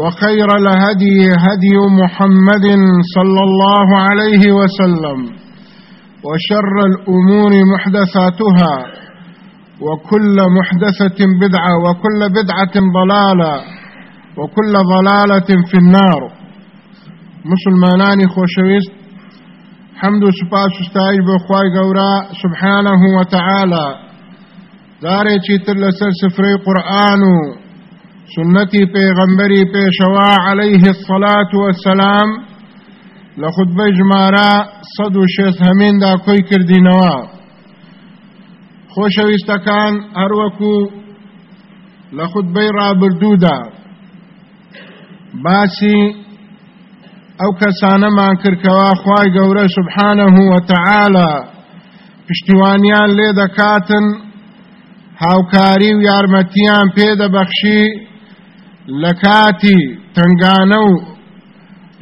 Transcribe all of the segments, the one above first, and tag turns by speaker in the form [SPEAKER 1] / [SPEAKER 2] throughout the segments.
[SPEAKER 1] وخير الهدي هدي محمد صلى الله عليه وسلم وشر الأمور محدثاتها وكل محدثة بدعة وكل بدعة ضلالة وكل ضلالة في النار. مسلمانانی خۆشەویست حەمد و سوپاس و ستایش بۆ خی گەورە سبحانه وتعالى دارێکی تر لەسەر سفرەی قورآن سنەتی پێغەمبەری پێشەوە عليه الصلاة والسلام لە خودبەی ژمارە سەد و شێست هەمیندا کۆی کردینەوە خۆشەویستەکان هەروەکو لە خودبەی ڕابردوودا باسی ئەو کەسانەمان کردکەوە خوای گەورە سبحانه وتعالى پشتیوانیان لێ دەکاتن هاوکاری و یارمەتیان پێدەبەخشی لە کاتی تنگانە و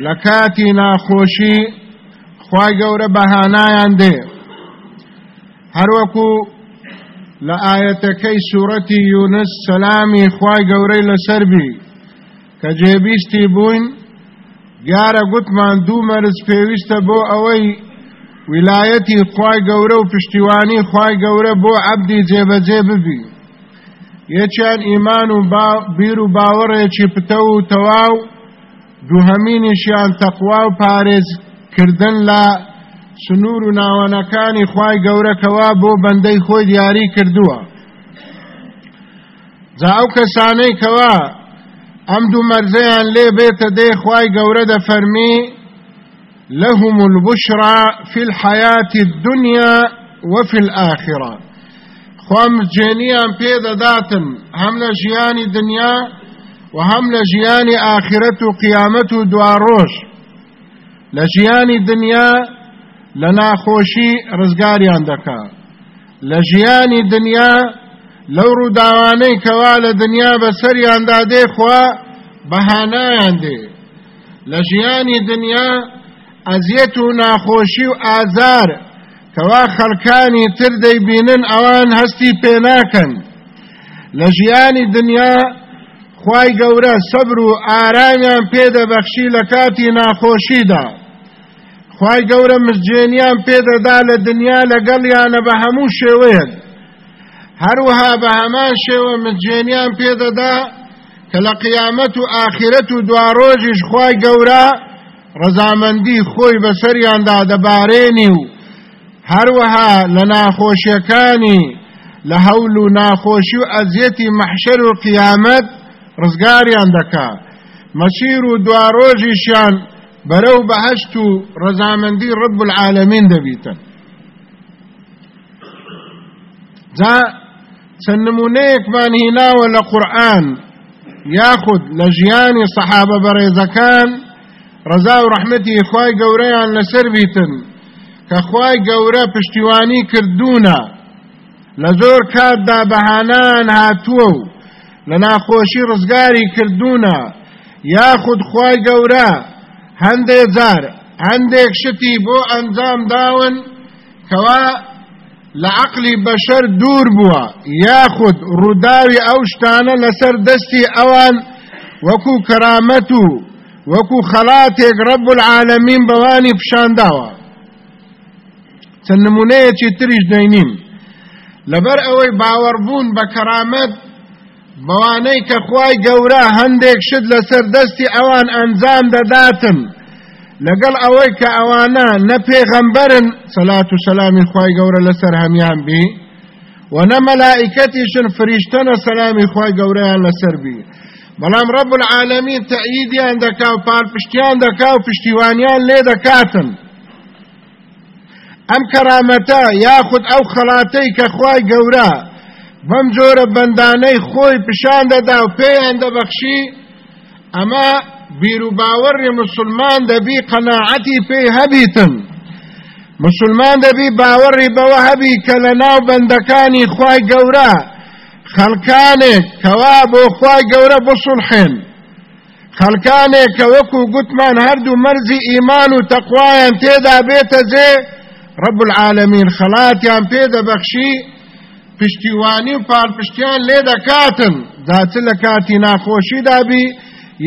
[SPEAKER 1] لە کاتی ناخۆشی خوای گەورە بەهانایان دێ. هەروەکو لە ئاەتەکەی سوورەتی یونس سەلامی خوای گەورەی لەسەربی کە جێبیستی بووین گارە گوتمان دوو مەرز پێویستە بۆ ئەوەی ویلایەتی خوای گەورە و پشتیوانی خوای گەورە بۆ عەبدی جێبەجێ ببی. یەکیان ئیمان و بیر و باوەڕێکی پتە و تەواو دووهەمینیشیان تەقوا و پارێزکردن لە سنوور و ناوەنەکانی خوای گەورەکەوا بۆ بەندەی خۆی دیاری کردووە. جا ئەو کەسانەی کەوا ئەم دوو مەرزەیان لێ بێتە دێ خوای گەورە دەفەرمی لهم البشرى في الحياة الدنيا وفي الآخرة خوام جێنیان پێدەداتن هەم لە ژیانی دنیا و هەم لە ژیانی ئاخرەت و قیامەت و دوارۆژ لە ژیانی دنیا لە ناخۆشی ڕزگاریان دەکا. لە ژیانی دنیا لەو ڕووداوانەی کەوا لە دنیا بەسەریاندا دێ خوا بەهانایان دێ. لە ژیانی دنیا ئەزیەت و ناخۆشی و ئازار کەوا خەڵکانی تر دەیبینن ئەوان هەستی پێناکەن لە ژیانی دنیا خی گەورە سەبر و ئارامیان پێدەبەخشی لە کاتی ناخۆشیدا. خی گەورە مزجێنیان پێدەدا لە دنیا لەگەڵیانە بە هەموو شێوەیەک. هەروها بە هەمان شێوە مزجێنیان پێدەدا کە لە قیامەت و ئاخرەت و دوارۆژیش خی گەورە ڕەزامەندی خۆی بەسەریاندا دەبارێنی و هەروەها لە ناخۆشیەکانی لە هەول و ناخۆشی و ئەزیەتی مەحشەر و قیامەت ڕزگاریان دەکا. مەسیر و دوارۆژیشیان بەرەو بەهشت و ڕەزامەندی ڕب العالمین دەبیتن. جا سنمونەیەکمان هیناوە لە قورآن یاخود لە ژیانی سەحابە بەڕێزەکان ڕزا و ڕەحمەتی خوای گەورەیان لەسەر بیتن. کە خوای گەورە پشتیوانی کردوونە. لە زۆر کاتدا بەهانان هاتووە و لە ناخۆشی ڕزگاری کردوونە. یاخود خوای گەورە هەندێک جار هەندێک شتی بۆ ئەنجام داون کەوا لە عقلی بەشەر دوور بووە. یاخود ڕووداوی ئەو شتانە لەسەر دەستی ئەوان وەکو کەرامەت و وەکو خەڵاتێک ڕەب العالەمین بەوانی پیشانداوە چەند نمونەیەکی تریش دەینین. لەبەر ئەوەی باوەڕبوون بە کەرامەت بەوانەی کە خوای گەورە هەندێک شت لەسەر دەستی ئەوان ئەنجام دەداتن. لەگەڵ ئەوەی کە ئەوانە نە پێغەمبەرن سەلات و سەلامی خوای گەورە لەسەر هەمیان بی و نە مەلائکەتیشن فریشتەنە سەلامی خوای گەورەیان لەسەر بی. بەڵام ڕەب العالەمین تەعیدیان دەکا و پاڵپشتیان دەکا و پشتیوانیان لێ دەکاتن. ئەم کەرامەتە یاخود ئەو خەڵاتەی کە خوای گەورە بەم جۆرە بەندانەی خۆی پیشان دەدا و پێیان دەبەخشی ئەمە بیر و باوەڕی مسلمان دەبی قەناعەتی پێی هەبیتن مسلمان دەبی باوەڕی بەوە هەبی کە لە ناو بەندەکانی خوای گەورە خەڵکانێک کەوا بۆ خوای گەورە بسڵحێن خەڵکانێک کە وەکو گوتمان هەردوو مەرزی ئیمان و تەقوایان تێدا بێتە جێ رب العالمین خەڵاتیان پێ دەبەخشی پشتیوانی و پاڵپشتیان لێ دەکاتن. داچ لە کاتی ناخۆشی دابی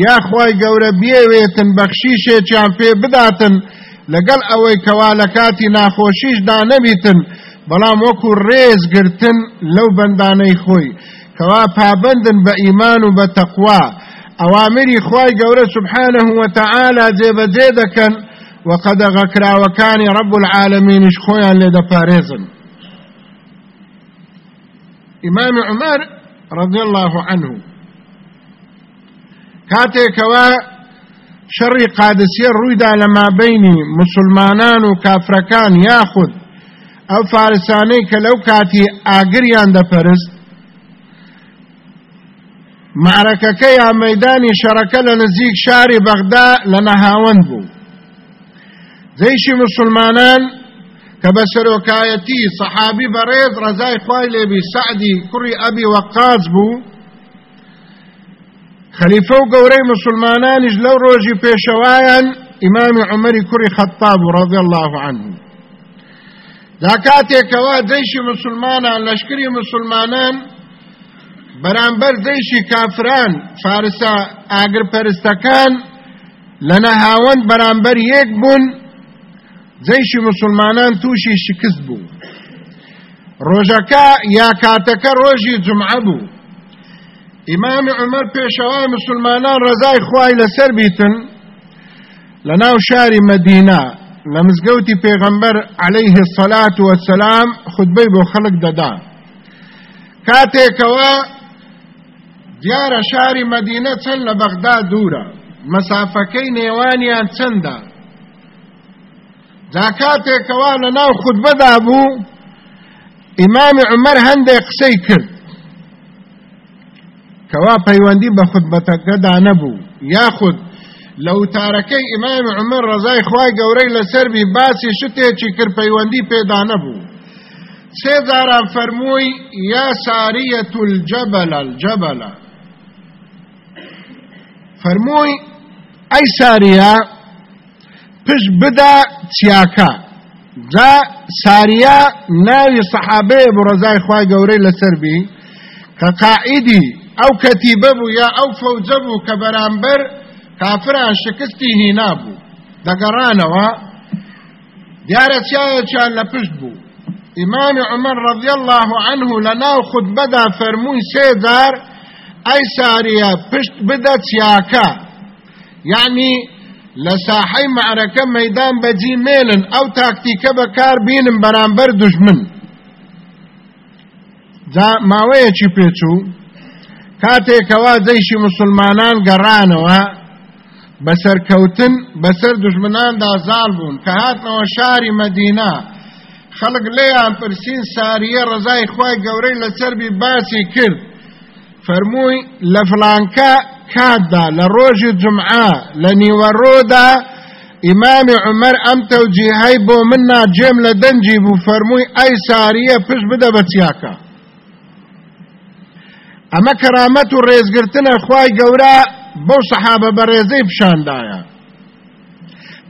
[SPEAKER 1] یاخوای گەورە بێوێتن بەخشیشێکیان پێ بداتن. لەگەڵ ئەوەی کەوا لە کاتی ناخۆشیشدا نەبیتن بەڵام وەکو ڕێزگرتن لەو بەندانەی خۆی. کەوا پابندن بە ئیمان و بە تەقوا. ئەوامری خوای گەورە سبحانه وتعالى جێبەجێ دەکەن. وقەدەغە کراوەکانی رب العالمینش خۆیان لێ دەپارێزن إمام عمر رضي الله عنه کاتێکەوە شەڕی قادسیە ڕوویدا لە مابینی مسلمانان و کافرەکان یاخود ئەو فارسانەی کە لەو کاتی ئاگریان دەپەرست معرەکەکە یا مەدانی شەڕەکە لە نزیک شاری بەغدا بوو زەیشی مسلمانان کە بە سەرۆکایەتی سەحابی بەڕێز ڕزای خوای لێبی سعدی کوڕی ئەبی وەقاز بوو خەلیفە و گەورەی مسلمانانیش لەو ڕۆژی پێشەوایان ئیمامی عمەری الله عنه. دا کاتێکەوە دەیشی مسلمانان لەشکری مسلمانان بەرامبەر دەیشی کافران فارسە ئاگرپەرستەکان لە نەهاوەند بەرامبەر یەک بوون جەیشی مسلمانان تووشی شکست بوو ڕۆژەکە یا کاتەکە ڕۆژی جمعە بوو ئیمامی عمر پێشەوای مسلمانان ڕزای خوای لەسەر بیتن لە ناو شاری مزگەوتی پێغەمبەر عليه الصلاة والسلام خطبەی بۆ خەڵک دەدا. کاتێکەوە دیارە شاری مەدینە چەند لە بەغدا دوورە. مەسافەکەی جا کاتێکەوە لە ناو خودبەدا بوو ئیمامی عمەر هەندێک قسەی کرد. کەوا پەیوەندی بە خودبەتەکەدا نەبوو یاخود لە وتارەکەی ئیمام عمر ڕزای خوای گەورەی لەسەربی باسی شتێکی کرد پەیوەندی پێدا نەبوو سێ جاران فەرمووی یا ساریەت الجەبەل الجەبەلە فەرمووی ئەی ساریە پشت بدا چیاکە. جا ساریە ناوی سەحابەیە بۆ ڕزای خوای گەورەی لەسەربی کە قائیدی ئەو کەتیبە بوو یا ئەو فەوجە بوو کە بەرامبەر کافران شکستی هینا بوو. دەگەڕانەوە دیارە چایەکیان لە پشت بوو. ئیمامی عمر رضی الله عنه لە ناو خودبەدا فەرمووی سێدار ئەی ساریە پشت بدە چیاکە. یعنی لە ساحەی معرەکە مەدان بەجی مێلن ئەو تاکتیکە بەکار بینم بەرامبەر دژمن ماوەیەکی پێچوو کاتێکەوە جەیشی مسلمانان گەڕانەوە بەسەرکەوتن بەسەر دژمناندا زاڵ بوون. کە هاتنەوە شاری مەدینە خەڵک لێیان پرسین ساریە ڕزای خی گەورەی لە چربی باسی کرد. فەرمووی لە فلانکە کاتدا لە ڕۆژی جمعە لە نیوەڕۆدا ئیمامی عمەر ئەم تەوجیهەی بۆ من ناجێم لە دەنجی بوو فەرمووی ئەی ساریە پشت بدە بە چیاکە ئەمە کەرامەت و ڕێزگرتنە خی گەورە بەو سەحابە بە ڕێزەی پیشاندایە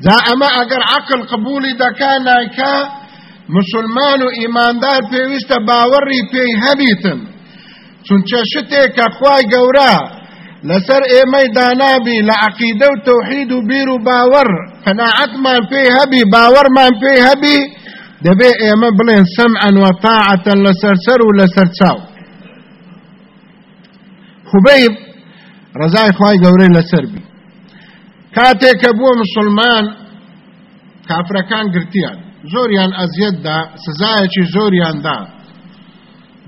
[SPEAKER 1] جا ئەمە ئەگەر عقل قبولی دەکا نایکە مسلمان و ئیماندار پێویستە باوەڕی پێی هەبیتن. چونچە شتێکە خی گەورە لەسەر ئێمەی دانابی لە عقیدە و تەوحید و بیر و باوەڕ قەناعەتمان پێی هەبی باوەڕمان پێی هەبی دەبێ ئێمە بڵێن سەمعەن وەتاعەتەن لەسەر سەر و لەسەر چاو. خوبەیب ڕزای خی گەورەی لەسەر بی. کاتێکە بووە مسلمان کافرەکان گرتیان. زۆریان ئەزیەتدا سزایەکی زۆریاندا.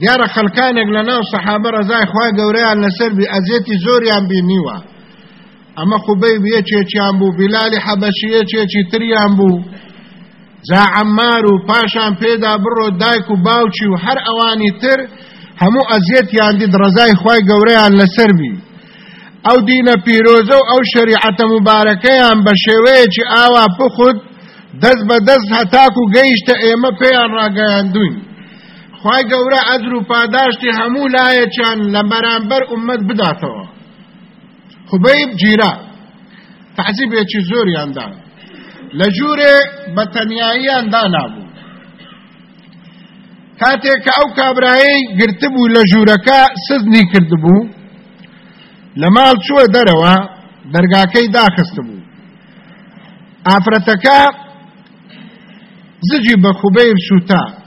[SPEAKER 1] دیارە خەلکانێک لە ناو سەحابە ڕزای خی گەورەیان لەسەر بی ئەزیەتی زۆریان بینیوە. ئەمە خوبەی یەکێکیان بوو بیلالی حەبەشی یەکێکی تریان بوو. جا عەمار و پاشان پێدا بڕۆ دایک و باوچی و هەر ئەوانی تر هەموو ئەزیەتیان دید ڕزای خی گەورەیان لەسەر بی. ئەو دینە پیرۆزە و ئەو شریعەتە مبارەکەیان بە شێوەیەکی ئاوا پخود دەست بە دەست هەتاک و گەیشتە ئێمە پێیان ڕاگەیاندوین. خی گەورە ئەجر و پاداشتی هەموو لایەکیان لە بەرامبەر ئومەت بداتەوە. خوبەیب گیرا تەحزیبێکی زۆریاندا. لە ژوورێ بە تەنیاییاندا نابوو. کاتێک کە ئەو کابرایی گرتبوو لە ژوورەکە سزنی کردبوو لە ماڵ چووە دەرەوە دەرگاکەی داخست بوو ئافرەتەکە زجی بە خوبەیر سووتا.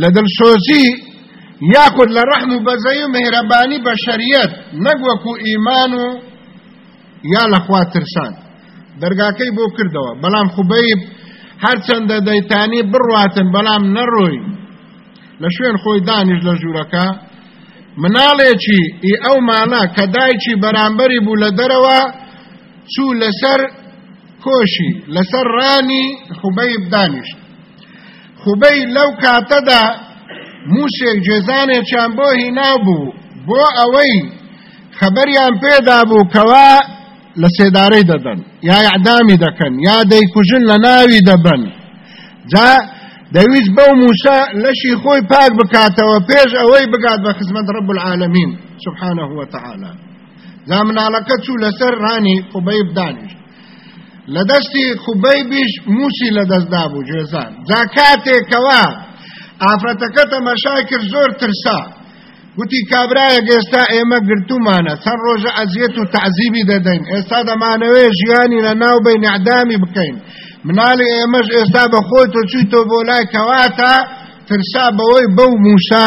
[SPEAKER 1] لدل سوزی یاخود لرحم و بزی و مهربانی بشریت نگوکو ایمان و یا لخوا ترسان. درگاکی بو کردوا بلام خبیب هرچند دیتانی برواتن بلام نروی لشوین خوی دانیش لجورکا مناله چی ای او مانا کدای چی برانبری بو لدروا چو لسر کۆشی لەسەر ڕانی خوبەیب دانیشت خوبەی لەو کاتەدا موسێک جێزانێکیان بۆ هیناو بوو بۆ ئەوەی خەبەریان پێدا بوو کەوا لە سێدارەی دەدەن یا یعدامی دەکەن یا دەیکوژن لە ناوی دەبن جا دەویست بەو موسا لەشی خۆی پاک بکاتەوە پێش ئەوەی بگات بە خزمەت رب العالمین. سبحانه وتعالى جا مناڵەکە چوو لەسەر ڕانی خوبەی بدانیش لە دەستی خوبەی بیش موسی لە دەستدا بوو جێزان جا کاتێکەوە ئافرەتەکە تەمەشای کرد زۆر ترسا. گوتی کابرایە ئێستا ئێمە گرتومانە. چەند ڕۆژە ئەزیەت و تعزیبی دەدەین. ئێستا دەمانەوێ ژیانی لە ناو بین عدامی بکەین. مناڵی ئێمەش ئێستا بە خۆی تۆ چویتۆ بۆ لای کەواتە ترسا بەوەی بەو موسا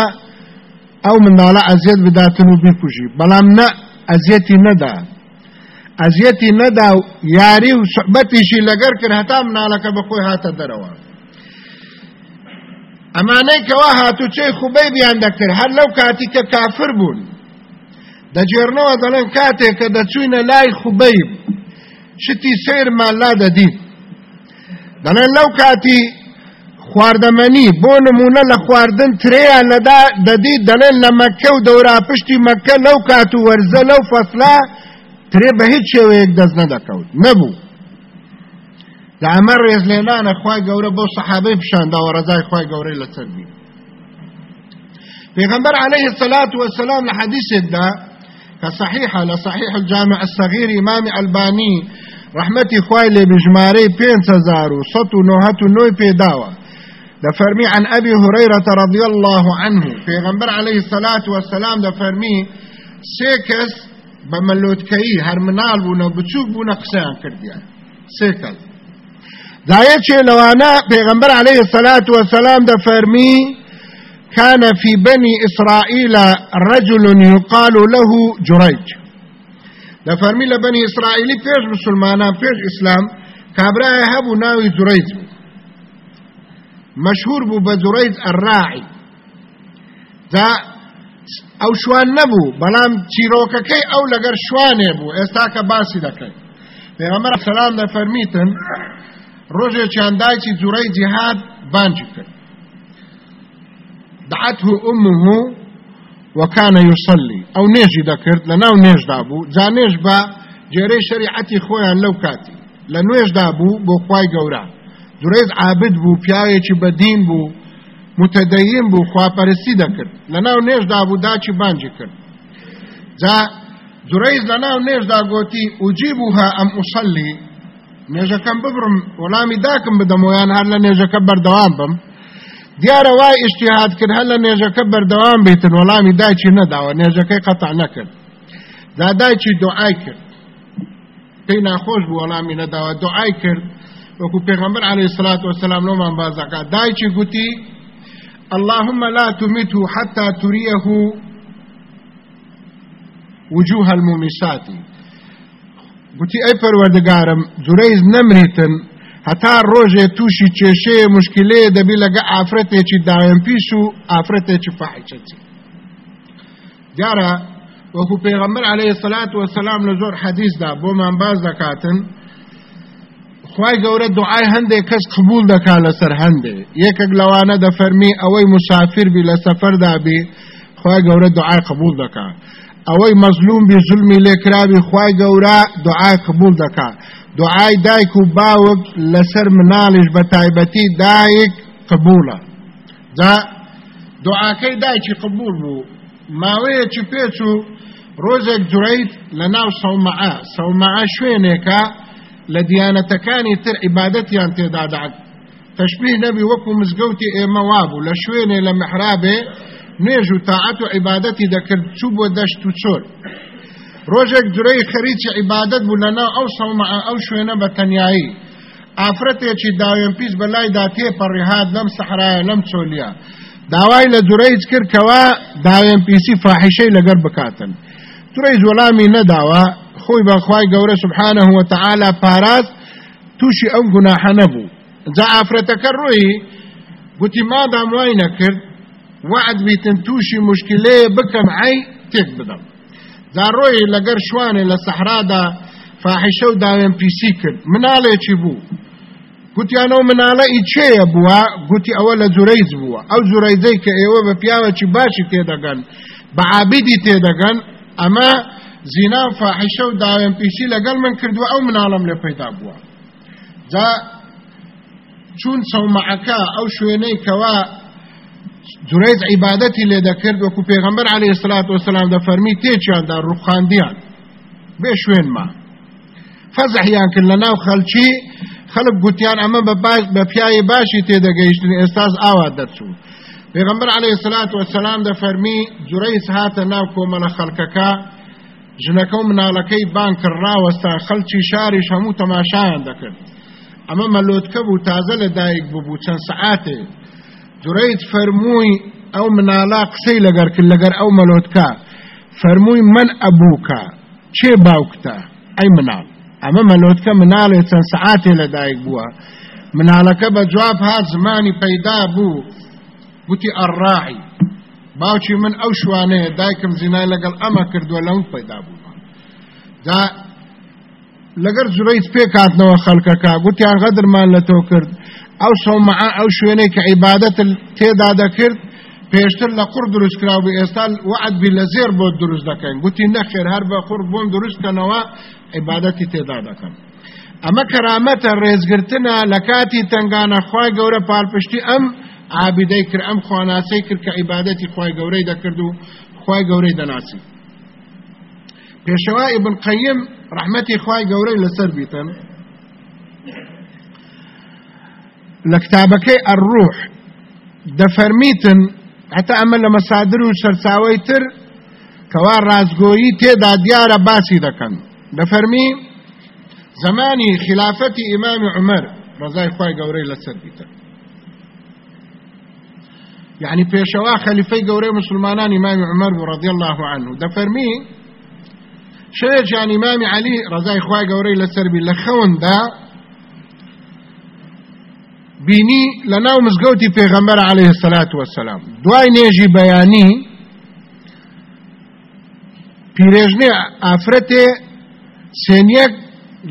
[SPEAKER 1] ئەو مناڵە ئەزیەت بداتن و بیکوژی. بەڵام نە ئەزیەتی نەدا. اذیتی نه دا یاری و صحبتی شی لگر که هتام نالکه بخوی هاته دروان اما نه که وا هاتو چه خوبی بیان دکر هر لو کاتی که کافر بون. دا جرنو دلن کاتی که دا چوینه لای خوبی. شتی سیر مالا دا دی. دلن لو کاتی خواردمنی بۆ نمونە لە خواردن ترەیان لەدا دەدی دەڵێن لە مەکە و دەوراپشتی مەکە لەو کات و وەرزە لەو فەسلا ترێ بە هیچ شێوەیەک دەست نەدەکەوت نەبوو لە ئەمە ڕێزلێنانە خی گەورە بۆ سەحابەی پیشانداوە ڕزای خی گەورەی لە چەندی پیغمبر عليه الصلاة والسلام كصحيحة لصحيح الجامع الصغير إمام الباني رحمتي خوالي بجماري بين سزارو سطو نوهتو نوي بيداوة دفرمي عن أبي هريرة رضي الله عنه. پیغمبر عليه الصلاة والسلام دفرمي سيكس بملوتكي هرمنال بونا بچوك بونا قسان كرديا سيكس دایچه لوانا پیغمبر عليه الصلاة والسلام دفرمي كان في بني إسرائيل رجل يقال له جريج دفرمي لبني إسرائيل فيش مسلمانا فيش إسلام كابرا هبو ناوي جريج مشهور بو بجريج الراعي دا ئەو شوان نەبوو بەڵام چیرۆکەکەی ئەو لەگەر شوانێ بوو. ئێستا کە باسی دەکەین. پێغەمبەر سەلام دەفەرمیتن ڕۆژێکیان دایکی جوڕەی جیهاد بانگی کرد. دعته أمه وكان يصلي. أو نيجي ذكرت لناو نيج دابو جا نيج با جري شريعتي خويا لو كاتي لنويج دابو بو خواي قورا دريد عابد بو بياوي بدين بو متدەین بوو خواپەرستی دەکرد. لە ناو نێژدا بوو داچی بانجی کرد. جا دوڕێز لە ناو نێژدا گوتی وجی بووها ئەم ئوسەلی نێژەکەم ببرم وەڵامی داکم بدەمۆیان هەر لە نێژەکە بەردەوام بم. دیارە وای ئیشتیهات کرد هەر لە نێژەکە بەردەوام بیتن وەڵامی دایکی نەداوە نێژەکەی قەتع نەکرد. دا دایکی دعای کرد. پێی ناخۆش بوو وەڵامی نەداوە دعای کرد. وەکو پێغەمبەر عليه الصلاة والسلام لۆمان بازەکە دایکی گوتی اللهم لا تمته حتى تريه وجوه المومسات گوتی ئەی پەروەردگارم جورەیز نەمریتن هەتا ڕۆژێ تووشی کێشەیە مشکلەیە دەبی لەگە ئافرەتێکی داوێن پیش و ئافرەتێکی فاحیچەتی دیارە وەکو پێغەمبەر عليه سلات وسلام لە زۆر حەدیثدا بۆمان باز دەکاتن خی گەورە دوعای هەندێک کەس قبول دەکا لەسەر هەندێ. یەکێک لەوانە دەفەرمی ئەوەی مسافر بی لە سەفەردا بی خی گەورە دوعای قبول دەکا. ئەوەی مەزلوم بی زلمی لێکرابی خی گەورە دوعای قبول دەکا. دوعای دایک و باوک لەسەر مناڵیش بە تایبەتی دایک قبولە جا دوعاکەی دایکی قبول بوو. ماوەیەکی پێچوو؟ ڕۆژێک جوڕیت لە ناو سەومەعە. سەومەعە شوێنێکە لە دیانەتەکانی تر عیبادەتیان تێدادات تەشبیه نەبی وەکو مزگەوتی ئێمە وابوو لە شوێنێ لە محرابێ نوێژ و تاعەت و عیبادەتی دەکرد چوو بۆ دەشت و چۆر. ڕۆژێک جورەی خەریکی عیبادەت بوو لەناو ئەو سەومەعە ئەو شوێنە بە تەنایی ئافرەتێکی داوێن پیس بەلایدا تێپەڕیهات لەم سەحرایە لەم چۆلیە. داوای لە جورەیج کرد کەوا داوێن پیسی فاحیشەی لەگەر بکاتن. جورەیج وەڵامی نەداوە خۆی بەخوای گەورە سبحانه وتعالى پاراز تووشی ئەم گوناحە نەبوو. جا ئافرەتەکە ڕۆی گوتی مادام وای نەکرد وعد بیتن تووشی مشکلەیە بکەم عی تێک بدەم. جا ڕۆی لەگەر شوانێ لە سەحرادا فاحیشە و داوێن پیسی کرد. مناڵێکی بوو؟ گوتیانەوە مناڵە ئی چێە بووە؟ گوتی ئەوە لە جوورەیز بووە. ئەو جوورەیزەی کە ئێوە بە باشی تێدەگەن بە عابیدی تێدەگەن ئەمە زینا فاحیشە و داوێن پیسی لەگەڵ من کردووە ئەو مناڵم لێ پەیدا بووە. جا چون سەومەعەکە ئەو شوێنەی کەوا جوڕێز عیبادەتی لێ دەکرد وەکو پێغەمبەر عەلەیهی سڵات وسلام دەفەرمی تێکیاندا ڕوخاندیان بێ شوێنما فەزەحیان کرد لە ناو خەلکی خەڵک گوتیان ئەمە بە پیاوی باشی تێدەگەیشتن ئێستاز ئاوا دەرچوو پێغەمبەر عەلەیهی سڵات وسلام دەفەرمی جوڕەیز هاتە ناو کۆمەلە خەڵکەکە ژنەکە و مناڵەکەی بان کڕاوەستا خەڵکی شاریش هەموو تەماشایان دەکرد. ئەمە مەلۆتکە بوو تازە لە دایک ببوو چەند سعاتێ جوڕیت فەرمووی ئەو مناڵا قسەی لەگەر کرد لەگەر ئەو مەلۆتکە فەرمووی من ئەبووکە. چێ باوکتە؟ ئەی مناڵ. ئەمە مەلۆتکە مناڵێ چەند سعاتێ لە دایک بووە. مناڵەکە بە جواب هات زمانی پەیدا بوو. گوتی الراعي. باوکی من ئەو شوانەیە دایکم زینای لەگەڵ ئەمە کردووە لەم پەیدا بوو. دا لەگەر زورەیت پێکاتنەوە خەڵکەکە گوتیان غەدرمان لە تۆ کرد. ئەو سەومەعە ئەو شوێنەی کە عیبادەت تێدا دەکرد پێشتر لە قوڕ دروست کراو بێ ئێستا وعد بی لە زێر بۆ دروست دەکەین. گوتی نەخێر هەر بە قوڕ بۆن دروستکەنەوە عیبادەتی تێدا دەکەن ئەمە کەرامەتە ڕێزگرتنە لە کاتی تنگانە خی گەورە پاڵپشتی ئەم عابدەی کرد ئەم خواناسەی کرد کە عیبادەتی خی گەورەی دەکرد و خی گەورەی دەناسی. پێشەوە ئیبن قەیم ڕحمەتی خی گەورەی لەسەر بیتن. لە کتابەکەی ئەڕوح دەفەرمیتن حتا ئەمە لە مەسادر و سەرچاوی تر کەوا ڕازگۆیی تێدا دیارە باسی دەکەن. دەفەرمی زمانی خلافەتی ئیمامی عمەر ڕزای خی گەورەی لەسەر بیتن. يعني پێشەوا خەلیفەی گەورەی مسلمانان ئیمامی عمەر بوو رضی الله عنه. دەفەرمی شەیەکیان ئیمامی علی ڕزای خوای گەورەی لەسەربی لە خەوندا بینی لە ناو مزگەوتی پێغەمبەر عليه الصلاة والسلام. دوای نێژی بەیانی پیرێژنێ ئافرەتێ سێنیەک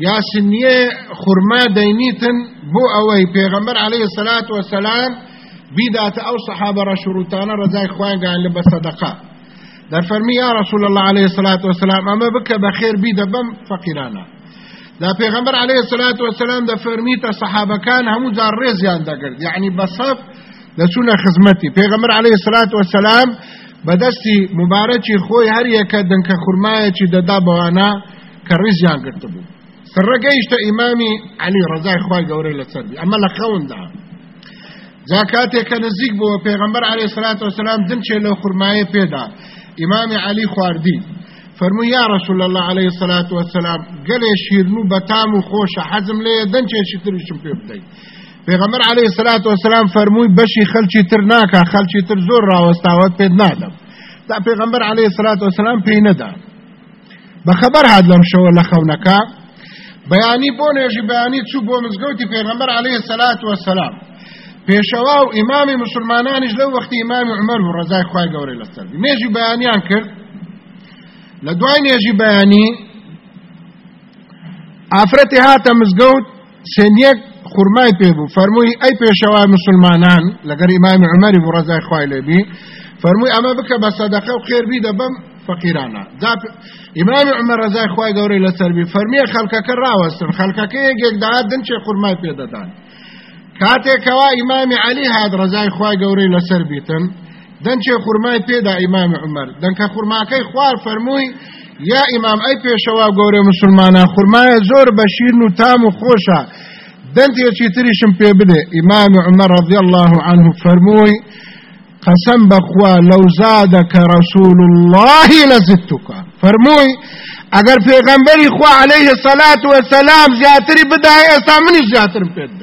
[SPEAKER 1] یا سنیە خورما دەینیتن بۆ ئەوەی پێغەمبەر عليه سلات وسلام بیداتە ئەو سەحابە ڕەشوروتانە ڕزای خوانگان لە بە سەدەقا دەفەرمی یا رسول الله عليه الصلاة والسلام ئەمە بکە بە خێر بیدە بەم فەقیرانە دا پێغەمبەر عليه الصلاة والسلام دەفەرمیتە سەحابەکان هەموو جار ڕێزیان دەگرت یعنی بەسەف دەچوونە خزمەتی. پێغەمبەر عليه الصلاة والسلام بەدەستی مبارەکی خۆی هەر یەکە دنکە خورمایەکی دەدا بەوانە کە ڕێزیان گرت بوو. سڕەگەیشتە ئیمامی علی ڕزای خوای گەورەی لەسەربی ئەمە لە خەوندا جا کاتێککە نزیک بووە پێغمبەر عليه سلات وسلام دنچێ لە خورمایە پێدا. ئیمامی علی خواردی. فەرمووی یا رسول الله عليه الصلاة والسلام گەلێ شیرن و بەتام و خۆشە حەزم لێ دەنچێکی تریشم پێ بدەیت؟ پێغەمبەر عليه الصلاة والسلام فەرمووی بەشی خەلکی تر ناکە خەلکی تر زۆر ڕاوەستاوت پێت نادەم. تا پێغەمبەر عليه الصلاة والسلام پێی نەدا. بەخەبەر هات لەم شەوە لە خەونەکە. بەیانی بۆ نێژی بەیانی چوو بۆ مزگەوتی پێغەمبەر عليه الصلاة والسلام پێشەوا و ئیمامی مسلمانانیش لەو وەختی ئیمامی عمەر و ڕزای خوای گەورەی لەسەر. نێژی بەیانیان کرد. لە دوای نێژی بەیانی ئافرەتی هاتە مزگەوت سێنیەک خورمای پێبوو فەرمووی ئەی پێشەوای مسلمانان لەگەر ئیمامی عمەری بوو ڕزای خوای لێبی فەرمووی ئەمە بکە بە سەدەقە و خێربی دەبم فەقیرانە. ئیمامی عمەر ڕزای خوای گەورەی لەسەربی فەرمیە خەڵکەکە ڕاوەستن. خەڵکەکە یەکێک داهات دنچێ خورمای پێدەدان کاتێکەوە ئیمامی علی هات ڕزای خوای گەورەی لەسەر بیتن دەنچێ خورمای پێدا ئیمامی عمەر. دەنکە خورماکەی خوار فەرمووی یا ئیمام ئەی پێشەوا گەورە مسلمانە خورمایە زۆر بەشیرن و تام و خۆشە. دەنتێکی تریشم پێ بدێ ئیمامی عمەر رضی الله عنه فەرمووی قسم بخوا لو زادك رسول الله لزدتك فرموي اگر پیغمبری خوا عليه الصلاة والسلام زیاتری بدای اسا منی زیاتر پیدا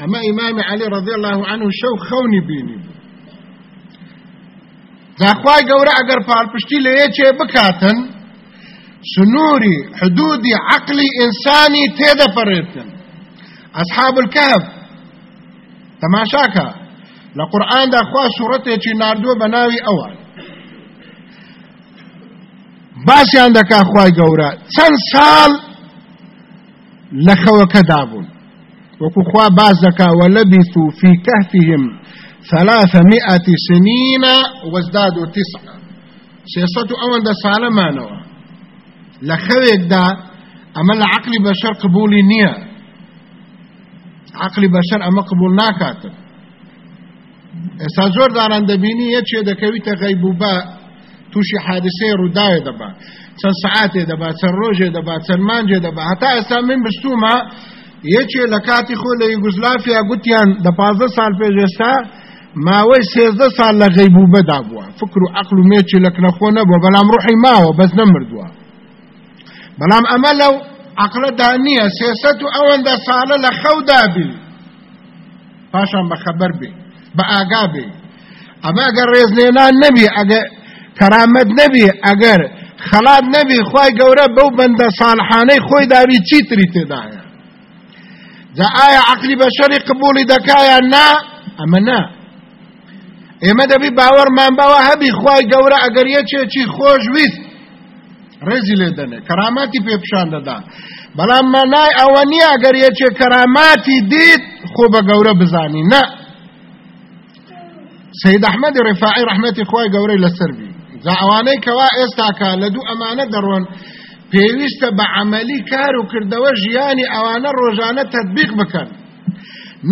[SPEAKER 1] أما إمام علي رضي الله عنه شو خوني بيني. داخوای گەورە ئەگەر پاڵپشتی لە یەکێ بکاتن سنووری حدودی عقلی ئینسانی تێدەپەڕێتن ئەسحاب الكهف تەماشاکە لە قورآاندا خوا سوورەتێکی نردووە بە ناوی ئەوان باسییان دەکا خوای گەورە چەند ساڵ لە وەکو خوا باز دەکا وەلەبیثوا في كهفهم ثلاثمائة سنين وازدادوا تسعة. سياسة أول دا سالمانوا لخويك دا أما لعقل بشر قبولي نية. عقل بشر أما قبول ناكاتب ئێستا زۆر داران دەبینی یەکێ دەکەویتە غەیبوبە تووشی حادسەی ڕووداوێ دەبا چەند سعاتێ دەبا چەند ڕۆژێ دەبا چەند مانجێ دەبا هەتا ئێستا من بستومە یەکێ لە کاتی خۆ لە یوگوزلافیا گوتیان دە پازدە سال پێشێستا ماوەی سێزدە سال لە غەیبوبەدا بووە فکر و عقل و مێچی لە کنەخۆ نەبووە بەڵام ڕوحی ماوە بەس نەمردووە. بەڵام ئەمە لەو عقلەدا نییە سێسەت و ئەوەندە ساڵە لە خەودا بی پاشان بەخەبەر بێ بە ئاگا بێ ئەمە ئەگەر ڕێزلێنان نەبی ئەگەر کەرامەت نەبی ئەگەر خەڵات نەبی خی گەورە بەو بەندە ساڵحانەی خۆی داوی چیتری تێدایە؟ جا ئایا عقلی بەشەری قبولی دەکایە؟ نا. ئەمە نا. ئێمە دەبی باوەڕمان بەوە هەبی خی گەورە ئەگەر یەکێکی خۆش ویست. ڕێزی لێ دەنێ. کەرامەتی پێپشان دەدا. بەڵام مانای ئەوە نییە ئەگەر یەکێ کەراماتی دیت خۆ بە گەورە بزانی. نە سید احمد رفاعی رحمتی خوای گەورەی لەسەر بی. زعوانەی کەوا ئێستاکە لە دوو ئەمانە دەڕۆن. پێویستە بە عملی کار و کردەوە ژیانی ئەوانە ڕۆژانە تەطبیق بکەن.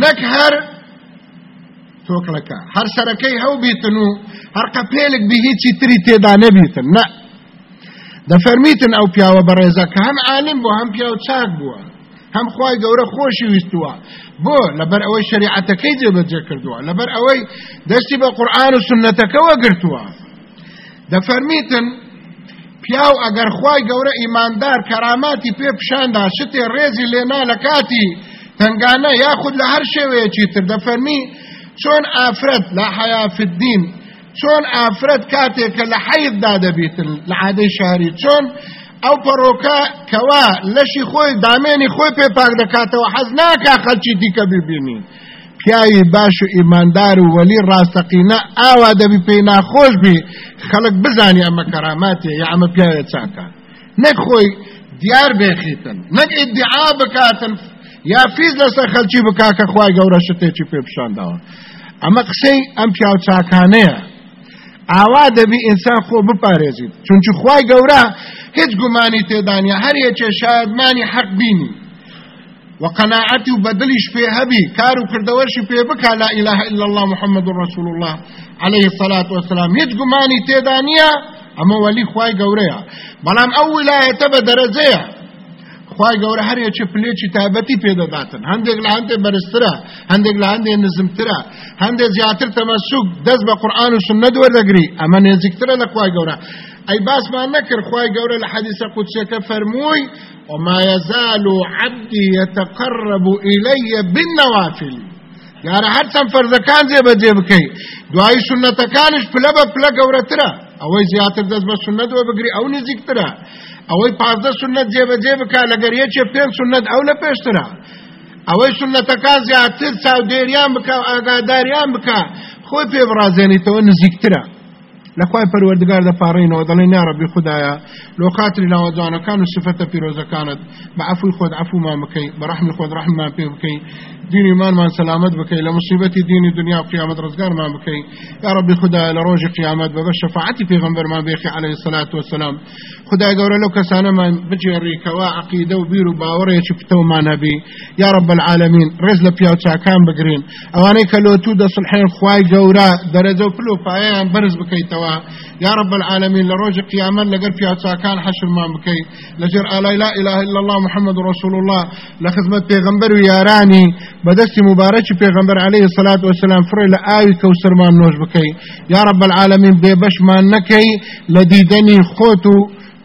[SPEAKER 1] نەک هەر تۆکڵەکە هەر سەرەکەی هەو بیتن و هەر قەپێلک بی هیچی تری تێدا نەبیتن نە. دەفەرمیتن ئەو پیاوە بەڕێزە کە هەم عالم بوو هەم پیاو چاک بووە هەم خوای گەورە خۆشی ویستووە. بۆ لەبەر ئەوەی شریعەتەکەی جێبەجێ کردووە لەبەر ئەوەی دەستی بە قورآن و سنەتەکەوە گرتووە. دەفەرمیتن پیاو ئەگەر خوای گەورە ئیماندار کەراماتی پێ پیشاندا شتێ ڕێزی لێنا لە کاتی تنگانە یاخود لە هەر شێوەیەکی تر دەفەرمی چۆن ئافرەت لە حیافدین چۆن ئافرەت کاتێکە لە حەیددا دەبیتن لە عادەی شاری چۆن ئەو پەڕۆکە کەوا لەشی خۆی دامێنی خۆی پێ پاک دەکاتەوە حەز ناکا خەلکی دیکە ببینی پیاوی باش و ئیماندار و وەلی ڕاستەقینە ئاوا دەبی پێی ناخۆش بی خەڵک بزانی ئەمە کەراماتێ یا ئەمە پیاوێ چاکە. نەک خۆی دیار بێخیتن نەک ئیدعا بکاتن یا فیز لەسەر خەلکی بکا کە خوای گەورە شتێکی پێ پیشانداوە ئەمە قسەی ئەم پیاو چاکانەیە. ئاوا دەبی ئینسان خۆ بپارێزیت چونچ خوای گەورە هیچ گومانی تێدانیا هەر یەکێ شادمانی حەق بینی. وقناعتي وبدلش في هبي. كارو كردورش في بكى لا إله إلا الله محمد رسول الله عليه الصلاة والسلام. يجقو ماني تيدانيا أما ولي خواي قوريا. بلام أول آية تبا درزيا. خواي قوري هر يچه پليچي تابتي پیدا داتن هندق لهنده برسترا. هندق لهنده نزمترا. هندق زياتر تمسوك. دز بقرآن و سنة وردقري أما نزكترا لخواي قورا أي باس ما نكر خواي قوري لحديث قدسي كفرموي وما يزال عبدي يتقرب إلي بالنوافل. يعني حتى فرض كان زي بجي بكي دعاي سنة كانش فلبا فلا قورترا اوی زیاتر دەست بە سنت وە بگری ئەو نزیکترە ئەوەی پازدە سنت جێبەجێ بک لەگەر یەکێ پێ سنت ئەو لە پێشترە ئەوەی سنتەکان زیاتر چاودێریان بکە و ئاگاداریان بکە خۆی پێ بڕازێنیتەوە نزیکترە لەخوای پەروەردگار دەپاڕینەوە دەڵێن یا ڕەبی خدایە لۆ خاتری ناوەجوانەکان و سفەتە پیرۆزەکانت بە عفوی عفومان بکەی بە ڕحمی خۆت ڕحممان پێ دینی مانمان سلامت بکەی لە مصیبەتی دینی دنیا قیامەت ڕزگارمان بکەی. یا ڕەبی خدایە لە ڕۆژی قیامەت بە بە شەفاعەتی پێغەمبەرمان بێخی عەلەیهی سەلات وەسەلام خدای گەورە لەو کەسانەمان بجێڕیکەوە عقیدە و بیر و باوەڕێکی پتەومان هەبی. یا رب العالمین ڕێز لە پیاو چاکان بگرین. ئەوانەی کە لۆتوو دەسڵحێن خوای گەورە دەرەجە و پل و پایەیان بەرز بکەیتەوە. يا رب لروج قياما لقر في كان حشر ما بكي لجر آلا لا إله إلا الله محمد رسول الله لخدمة پیغمبر وياراني بدست مبارك پیغمبر عليه الصلاة والسلام فري لآوي كوسر ما نوش بكي يا رب العالمين بيبش ما نكي لديدني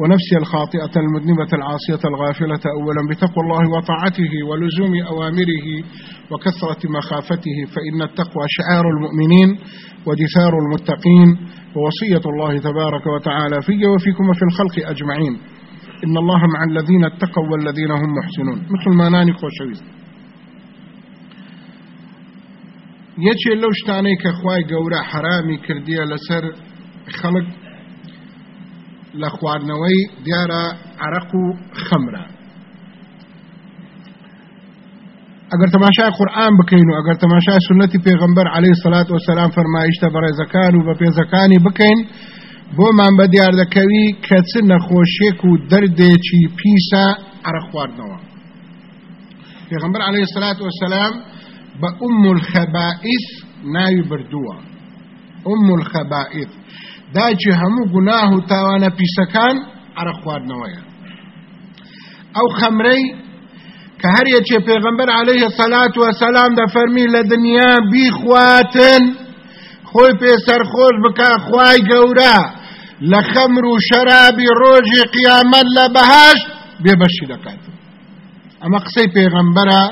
[SPEAKER 1] ونفسي الخاطئة المذنبة العاصية الغافلة أولا بتقوى الله وطاعته ولزوم أوامره وكثرة مخافته فإن التقوى شعار المؤمنين ودثار المتقين ووصية الله تبارك وتعالى في وفيكم وفي الخلق أجمعين. إن الله مع الذين اتقوا والذين هم محسنون. مثل ما ناني خوشويست يجي لو شتاني كخواي قورا حرامي كردية لسر خلق لە خواردنەوەی دیارە عرق و خەمرە. ئەگەر تەماشای قورآن بکەین و ئەگەر تەماشای سنەتی پێغمبەر عليه سلات و سلام فەرمایشتە بەڕێزەکان و بە پێزەکانی بکەین بۆمان بە دیار دەکەوی کە چ نەخۆشیێک و دەردێکی پیسە عرق خواردنەوە. پێغمبەر عليه سلات و سلام بە ئوم الخەبائس ناوی بردووە. ئوم الخەبائس داچی هەموو گوناه و تاوانە پیسەکان عرە خواردنەوەیە. ئەو خەمرەی کە هەر یەکێ پێغەمبەر عەلەیهی سەلات وەسەلام دەفەرمی لە دنیا بیخواتن خۆی پێسەر خۆش بکە خوای گەورە. لە خەمر و شەرابی ڕۆژی قیامەت لە بەهاشت بێبەشی دەکات. ئەمە قسەی پێغەمبەرە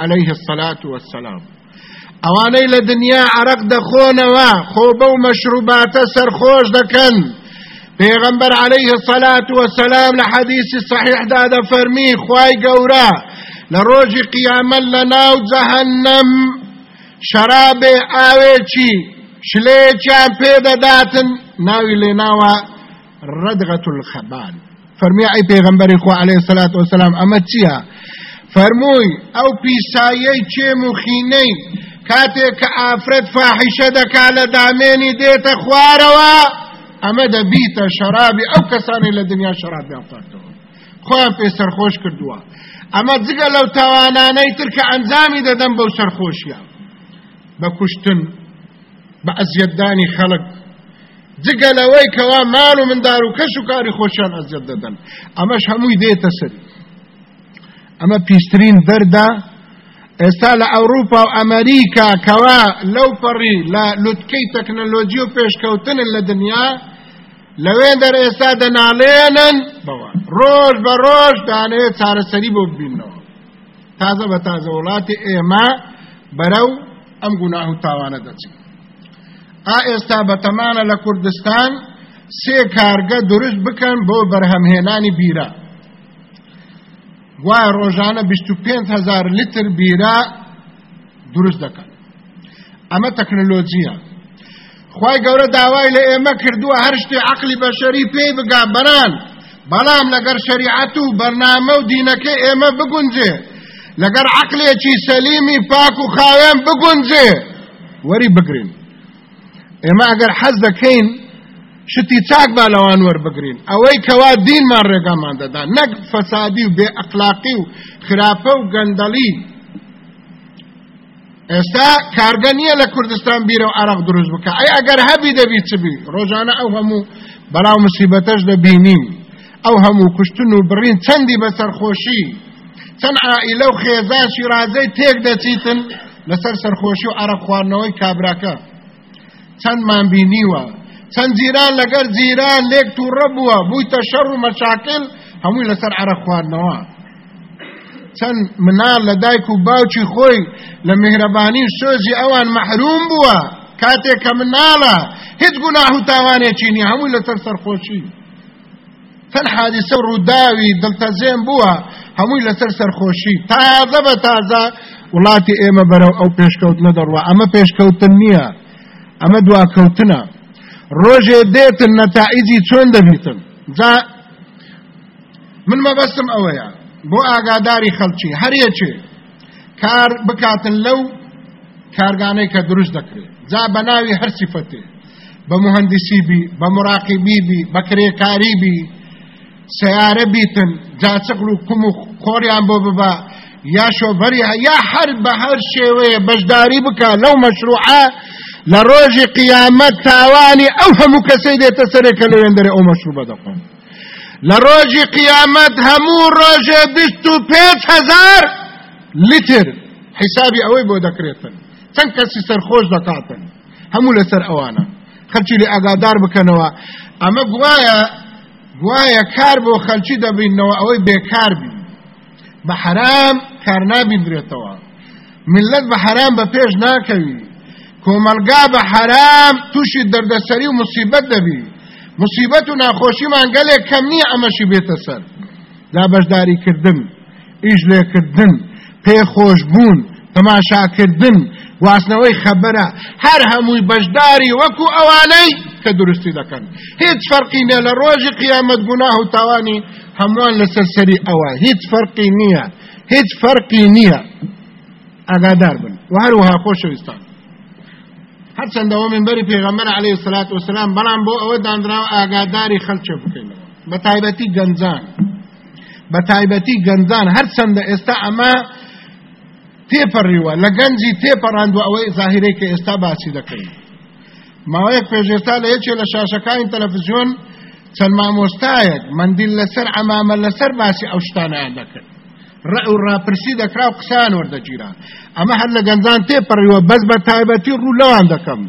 [SPEAKER 1] عەلەیهی السەلات وەسەلام ئەوانەی لە دنیا عرق دەخۆنەوە خۆ بەو مەشروباتە سەرخۆش دەکەن پێغەمبەر عليه الصلاة والسلام لە حەدیثی صحیحدا دەفەرمی خوای گەورە لە ڕۆژی قیامەت لە ناو جەهەنەم شەرابێ ئاوێکی شلێکیان پێدەداتن ناوی لێ ناوە ڕەدغەت الخەبان فەرمی ئەی پێغەمبەری خوا عليه الصلاة والسلام ئەمە چییە فەرمووی ئەو پیسایەی چێم و کاتێک کە ئافرەت فاحیشە دەکا لە دامێنی دێتە خوارەوە ئەمە دەبیتە شەرابی ئەو کەسانی لە دنیا شەرابیان فاتەوە خۆیان پێ سەرخۆش کردووە. ئەمە جگە لەو تاوانانەی تر کە ئەنجامی دەدەم بەو سەرخۆشیە. بە کوشتن بە ئەزیەتدانی خەڵک. جگە لەوەی کەوا ماڵ و مندار و کەش و کاری خۆشیان ئەزیەت دەدەن. ئەمەش هەمووی دێتە سەری ئەمە پیسترین دەردا ئێستا لە ئەوروپا و ئەمریکا کەوا لەو پەڕی لە لوتکەی تەکنەلۆجی و پێشکەوتنن لە دنیا لەوێ دەر ئێستا دەناڵێنن بەوە. ڕۆژ بە ڕۆژ دانەوێت چارەسەری بۆ ببینەوە تازە بە تازە وڵاتی ئێمە بەرەو ئەم گوناه و تاوانە دەچین ئا ئێستا بەتەمانە لە کوردستان سێ کارگە دروست بکەن بۆ بەرهەمهێنانی بیرە وای ڕۆژانە 25هزار لتر بیرە دروست دەکەن. ئەمە تەکنەلۆجیە خی گەورە داوای لە ئێمە کردووە هەر شتێ عقلی بەشەری پێی بگا بەران. بەڵام لەگەر شریعەت و بەرنامە و دینەکە ئێمە بگونجێ. لەگەر عقلێکی سەلیمی پاک و خاوێن بگونجێ. وەری بگرین. ئێمە ئەگەر حەز دەکەین شتی چاک با لەوان وەربگرین. ئەوەی کەوا دینمان ڕێگامان دەدا. نەک فەسادی و بێ ئەقلاقی و خراپە و گەندەڵی ئێستا کارگە نییە لە کوردستان بیرە و عراق دروست بکە. ئەی ئەگەر هەبی دەبی چبی ڕۆژانە ئەو هەموو بەراو مسیبەتەش دەبینیم. ئەو هەموو کوشتن و بڕین چەندی بەسەرخۆشی چەند عائیلە و خێزان شیرازەی تێک دەچیتن لەسەر سەرخۆشی و عرق خواردنەوەی کابراکە چەندمان بینیوە؟ چەند جیران لەگەر جیران لێک تووڕە بووە بوویتە شەڕ و مەشاکل هەمووی لەسەر عرق خواردنەوە چەند منال لە دایک و باوکی خۆی لە میهرەبانی سۆزی ئەوان مەحروم بووە کاتێک کە مناڵە هیچ گوناه و تاوانێکی نیە هەمووی لەسەر سەرخۆشی. چەند حادیسە ڕووداوی دڵتەزێن بووە هەمووی لەسەر سەرخۆشی. تازە بە تازە وڵاتی ئێمە بەرەو ئەو پێشکەوتنە دەڕوە ئەمە پێشکەوتن نییە ئەمە دواکەوتنە. ڕۆژێ دێتن نەتائیجی چۆن دەبیتن. جا من مەبەستم ئەوەیە. بۆ ئاگاداری خەڵکی هەرەکێ کار بکاتن لەو کارگانەی کە دروست دەکرێت. جا بە ناوی هەر سیفەتێ. بە مهندسی بی بە مراقبی بی بە کرێکاری بی سیارە بیتن جاچقل و کوم و خۆریان بۆ ببە یا شۆبەری یا هەر بە هەر شێوەیە بەشداری بکە لەو مەشروعە لە ڕۆژی قیامەت تاوانی ئەو هەموو کەسەی دێتە سەرێکە لە وێندەرە ئەو مەشروبە دەخۆن لە ڕۆژی قیامەت هەموو ڕۆژێ بیست و پێنج هەزار لیتر حیسابی ئەوەی بۆ دەکرێتن. چەند کەسی سەرخۆش دەکاتن. هەموو لەسەر ئەوانە. خەلکی لێ ئاگادار بکەنەوە. ئەمە گوایە گوایە کار بۆ خەلکی دەبینەوە ئەوەی بێکار بین. بە حرام کار نابیندرێتەوە. ملت بە حرام بە پێش ناکەوی. کۆمەلگا بە حرام تووشی دەردەسەری و مصیبەت دەبی. مصیبەت و ناخۆشیمان گەلێک کەم نییە ئەمەشی بێتە سەر. لا بەشداریکردن ئیش لێکردن پێخۆش بوون تەماشاکردن گواستنەوەی خەبەرە هەر هەمووی بەشداری وەکو ئەوانەی کە درستی دەکەن. هیچ فەرقی نیە لە ڕۆژی قیامەت گوناه و تاوانی هەمووان لەسەر سەری ئەوە. هیچ فەرقی نییە. هیچ فەرقی نییە. ئاگادار بن. و هەروەها خۆشەویستان. هەرچەندەوە منبەری پێغەمبەر عەلەیهی سەلات وسلام بەڵام بۆ ئەوە دانراوە ئاگاداری خەڵکێ بکەینەوە بە تایبەتی گەنجان بە تایبەتی گەنجان هەرچەندە ئێستا ئەمە تێپەڕیوە لە گەنجی تێپەڕاندوە ئەوەی زاهیرەی کە ئێستا باسی دەکەین ماوەیەک پێشێستا لە یەکێ لە شاشەکانی تەلەڤیزیۆن چەند مامۆستایەک مندیل لەسەر ئەمامە لەسەر باسی ئەو شتانیان دەکرد ڕاپرسی دەکرا و قسان وەردەگیرا ئەمە هەر لە گەنجان تێپەڕیوە بەس بە تایبەتی ڕوو لەوان دەکەم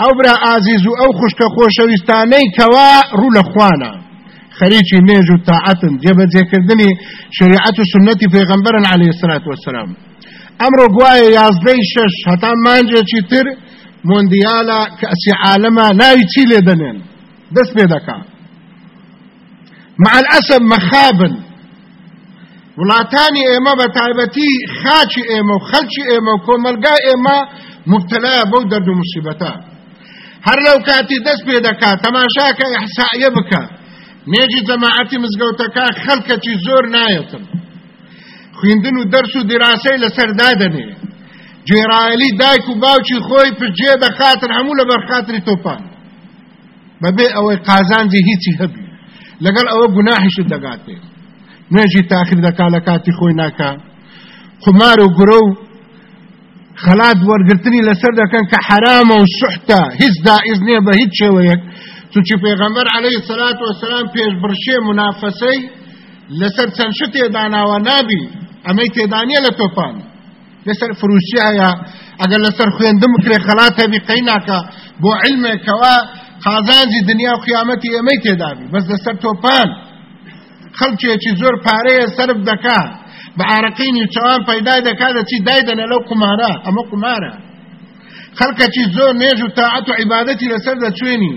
[SPEAKER 1] ئەو برا ئازیز و ئەو خوشکە خۆشەویستانەی کەوا ڕوو لە خوانە خەریکی نێژ و تاعەتن جێبەجێکردنی شریعەت و سنەتی پێغەمبەرن عەلەیهی سەلات وەسەلام ئەمڕۆ گوایە یازدەی شەش هەتا مانجێکی تر؟ مۆندیالە کەسی عالەمە ناوی چی لێ دەنێن دەست پێ دەکا مع الأسف مخابن. وڵاتانی ئێمە بە تایبەتی خاچی ئێمە و خەلکی ئێمە و کۆمەلگای ئێمە مبتلایە بەو دەرد و مصیبەتە هەر لەو کاتی دەست پێ دەکات تەماشاکە ئەحسائیە بکە نێجی جەماعەتی مزگەوتەکە خەڵکەکی زۆر نایەتن خوێندن و دەرس و دیراسەی لەسەر دادەنێ جێرائیلی دایک و باوکی خۆی پرجێ دەخاتن هەموو لە بەرخاتری تۆپان بەبێ ئەوەی قازانجی هیچی هەبی لەگەڵ ئەوە گوناحیشت دەگاتێ نوێژی تاخیر دەکا لە کاتی خۆی ناکە قمار و گرە و خەلات وەرگرتنی لەسەر دەکەن کە حرامە و سوحتە. هیچ دائز نییە بە هیچ شێوەیەک. چونچی پێغەمبەر عليه سلات وسلام پێش برشێ منافەسەی لەسەر چەند شت تێداناوە نابی. ئەمەی تێدانە لە تۆپان. لەسەر فروشی هەیە ئەگەر لەسەر خوێندم کرێ خەلاتە بی قەیناکە بۆ علمێکەوە قازانجی دنیا و قیامەتی ئەمەی تێدابی. بەس لەسەر تۆپان. خەڵکێکی زۆر پارەیە سرف دەکات بە عراقینی چوان پەیدا دەکات دەچی دایدەنە لەو قمارە ئەمە قمارە خەڵکەکی زۆر نێژ و تاعەت و عیبادەتی لەسەر دەچوێنی.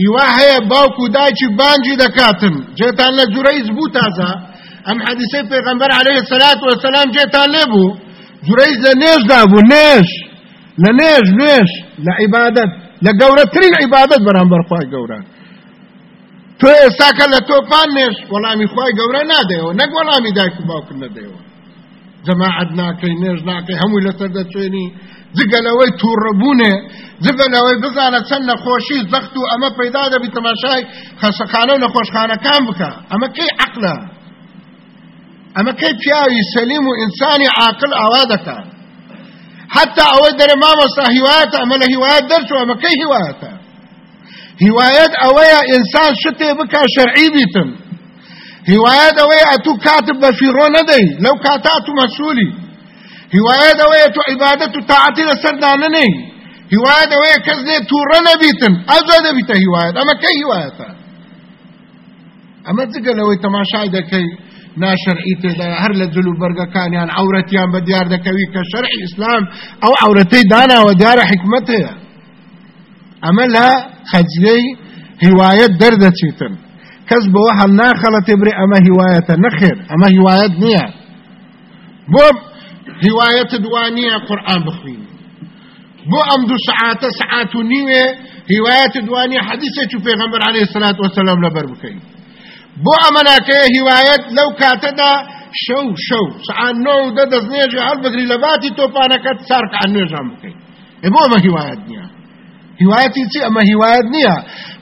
[SPEAKER 1] ئیوا هەیە باوکو و دایکی بانجی دەکاتن. جێتان لە جوورەیز بوو تازە. ئەم حەدیسەی پێغەمبەر عليه الصلاة والسلام جێتان لێبوو. جوورەیز لە نێژدا بوو نێژ. لە نێژ نوێش لە عیبادەت لە گەورەترین عیبادەت بەرامبەر خوای تۆ ئێستاکە لە تۆپان نێش وەڵامی خوای گەورە نادەیەوە نەک وەڵامی دایک و باوکن نەدەیەوە جەماعەت ناکەی نێژ ناکەی هەمووی لەسەر دەچێنی جگە لەوەی تووڕەبوونێ جگە لەوەی بزانە چەند نەخۆشی زەخت و ئەمە پەیدا دەبی تەماشای خەسەخانە و نەخۆشخانەکان بکە ئەمە کەی عقلە ئەمە کەی پیاوی سەلیم و ئینسانی عاقل ئاوا دەکات حتى ئەوەی دەرە مامۆستا هیوایەتە ئەمە لە هیوایەت دەرچوە ئەمە کەی هیوایەتە هیوایەت ئەوەیە ئینسان شتێ بکە شەرعی بیتن هیوایەت ئەوەیە ئەتوو کاتب بە فیڕۆ نەدەی لەو کاتات و مەسوولی هیوایەت ئەوەیە تو و تاعەتی لەسەر داننەی هیوایەت ئەوەیە کەس لێ تووڕە نەبیتن ئەوجا دەبیتە هیوایەت ئەمە کەی هیوایەتە ئەمە جگە لەوەی تەماشای دەکەی ناشرعی تێدا هەر لە جلو بەرگەکانیان عورەتیان بە دیار دەکەوی کە شەرعی ئیسلام ئەو عورەتەی داناوە دیارە حکمەتەیە ئەمە لە خەجلەی هیوایەت دەردەچیتن کەس بەوە هەڵ ناخەڵەتێ برێ ئەمە هیوایەتە نەخێر ئەمە هیوایەت نییە بۆ هیوایەت دوانیە قورآن بخوین بۆ ئەم دوو سعاتە سعات و نیوێ هیوایەت دوانی حەدیثێکی پێغەمبەر عەلەیهی سەلات وەسەلام لەبەر بکەین بۆ ئەمەناکەیە هیوایەت لەو کاتەدا شەو شەو سعان نۆ و دە دەستنێژی هەڵبگری لە باتی تۆپانەکەت سارکان نوێژان بکەین بۆ ئەمە هیوایەت نییە هیوایەتی چی ئەمە هیوایەت نییە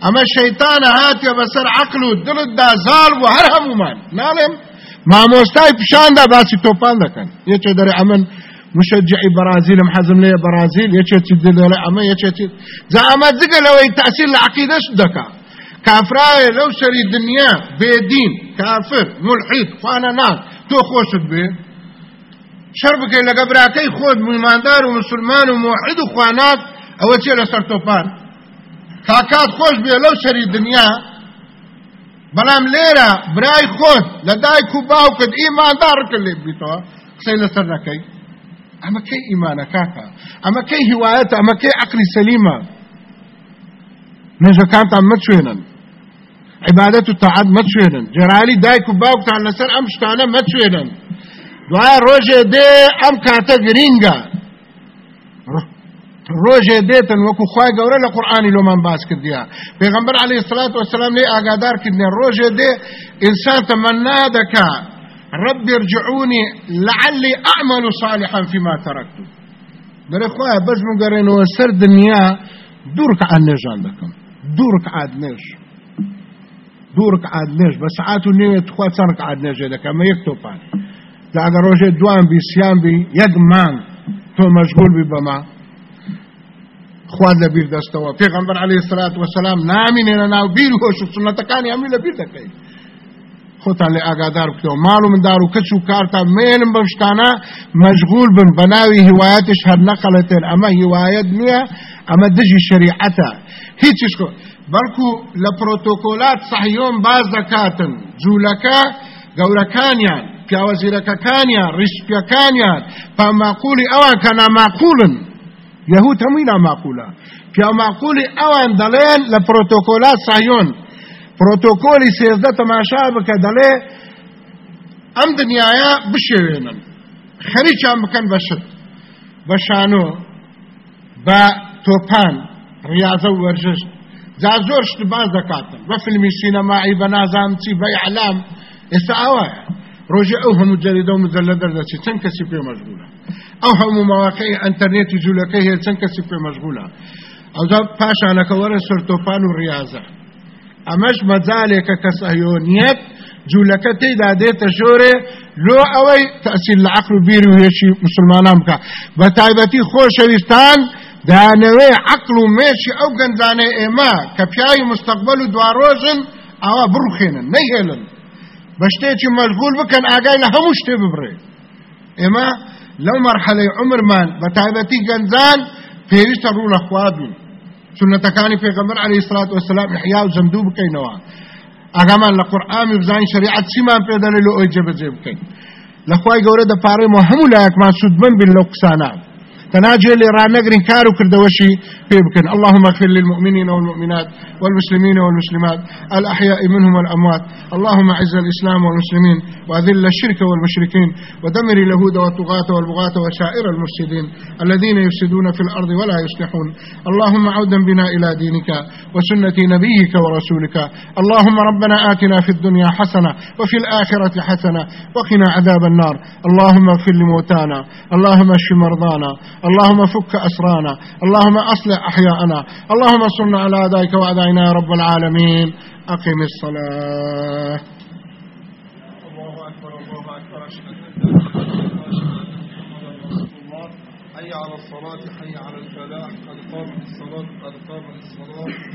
[SPEAKER 1] ئەمە شەیتانە هاتیە بەسەر عقل و دڵتدا زاڵ بوو هەر هەمومان ناڵێم مامۆستای پیشاندا باسی تۆپان دەکەن یەکێ دەرێ ئەمن مشجعی برازیلم حەزم لێ برازیل. یەکێکی دلێ ئەمە یەکێتی جا ئەمە جگە لەوەی تأثیر لە عقیدەش دەکات كافراية لو سري الدنيا بيدين كافر ملحد خوانا ناس تو خوشت بي شربك إلا قبراكي خود ميماندار ومسلمان وموحد وخوانات أو چه لسر توپان كاكات خوش بي لو سري الدنيا بلام ليرا براي خود لداي كوباوكد ايماندار كلي بيتوا قسي لسر نكي اما كي ايمانا كاكا اما كي هوايات اما كي عقلي سليمة نجا كانت عم متشوينن عبادت و تاعت مەچێنن جێرالی دایک و باوکتان لەسەر ئەم شتانە مەچێنن دوای ڕۆژێ دێ ئەم کاتە ڕۆژێ دێتن وەکو خی گەورە لە قورآانی لۆمان باس کردیا پێغمبەر عليه الصلاة والسلام لێ ئاگادارکردنێ ڕۆژێ دێ ئینسان تەمەنا دەکا رب ارجعوني لعلي أعمل صالحا فيما تركت دەرێ خۆە بەس مگەڕێنەوە سەر دنیا دوور کە ئان نێژان دەکەم دوور کە ئاد نێژ دوو ڕکعات نوێژ بە سعات و نوێت خوا چەند ڕکعات نوێژێ دەکەم مە یەک تۆپان دا ئەگەر ڕۆژێ دوان بی سیان بی یەک مانگ تۆ مەشغول بی بەما خواد لە بیر دەستەوە پێغەمبەر عەلەیهی سەلات وەسەلام نامینێنە ناو بیر هۆش و سنەتەکانی هەمووی لە بیر دەکەین خۆتان لێ ئاگادار بکەوە ماڵ و مندار و کەچ و کارتان مێنم بەم شتانە مەشغول بن بە ناوی هیوایەتش هەر نەقەڵێتێن ئەمە هیوایەت هیچیش بەڵکو لە پرۆتۆکۆلات سەحیۆن باز دەکاتن. جوولەکە گەورەکانیان پیاوەزیرەکەکانیان ڕیشپیەکانیان پاماقولی ئەوان کە ناماقولن. یەهود هەمووی ناماقولە پیاماقولی ئەوان دەڵێن لە پرۆتۆکۆلات سایۆن. پرۆتۆکۆلی سێزدە تەماشا بکە دەڵێ ئەم دنیاە بشێوێنن. خەریکیان بکەن بەشت بە شانۆ بە تۆپان ڕاضە و وەرزشت جا زۆر شت باز دەکاتن. بە فیلمی سینەمایی بە نازام چی بە ئەعلام ئێستا ئەوەیە ڕۆژێ ئەو هەموو جەریدە و مجلە دەردەچێت چەند کەسی پێ مەشغولە ئەو هەموو مەواقعی ئەنتەرنێتی جوولەکەی هەیە چەند کەسی پێ مەشغولە ئەودا پاشانەکە وەرە سەرتۆپان و ڕاضە ئەمەش مەجالێکە کە سەهیۆنیەت جوولەکە تێدا دێتە ژۆرێ لۆ ئەوەی تەسیل لە عقل و بیر و هێشی مسلمانان بکە بە تایبەتی خۆشەویستان دانەوەی عقل و مێشی ئەو گەنجانەی ئێمە کە پیاوی مستقبل و دواڕۆژن ئەوە بە شتێکی مەشغول بکەن ئاگای لە هەموو شتێ ببڕێ ئێمە لەو مەرحەلەی عمرمان بە تایبەتی گەنجان پێویستە ڕوو لە خوادون سنتەکانی پێغەمبەر عەلەیهی سڵات وسلام احیا و زەمدوو بکەینەوە. ئاگامان لە قورئان و بزانین شریعت چیمان پێدەڵێ لە ئەوی جێبەجێ بکەین. لەخوای گەورە دەپارڕێمەوە هەموو لایەکمان سوودمەند بین لەو قسانە تناجي اللي رانقرين كارو كردوشي بيبكن. اللهم اغفر للمؤمنين والمؤمنات والمسلمين والمسلمات الأحياء منهم والأموات. اللهم أعز الإسلام والمسلمين وأذل الشرك والمشركين ودمر اليهود والطغاة والبغاة وسائر المفسدين الذين يفسدون في الأرض ولا يصلحون. اللهم عودا بنا إلى دينك وسنة نبيك ورسولك. اللهم ربنا آتنا في الدنيا حسنة وفي الآخرة حسنة وقنا عذاب النار. اللهم اغفر لموتانا. اللهم اشف مرضانا. اللهم فك أسرانا اللهم أصلح أحياءنا اللهم صلنا على أدائك وأدائنا يا رب العالمين. أقم الصلاة.
[SPEAKER 2] الله أكبر الله أكبر. أشهد حي على الصلاة حي على الفلاح. قد قامت الصلاة قد قامت الصلاة الله الله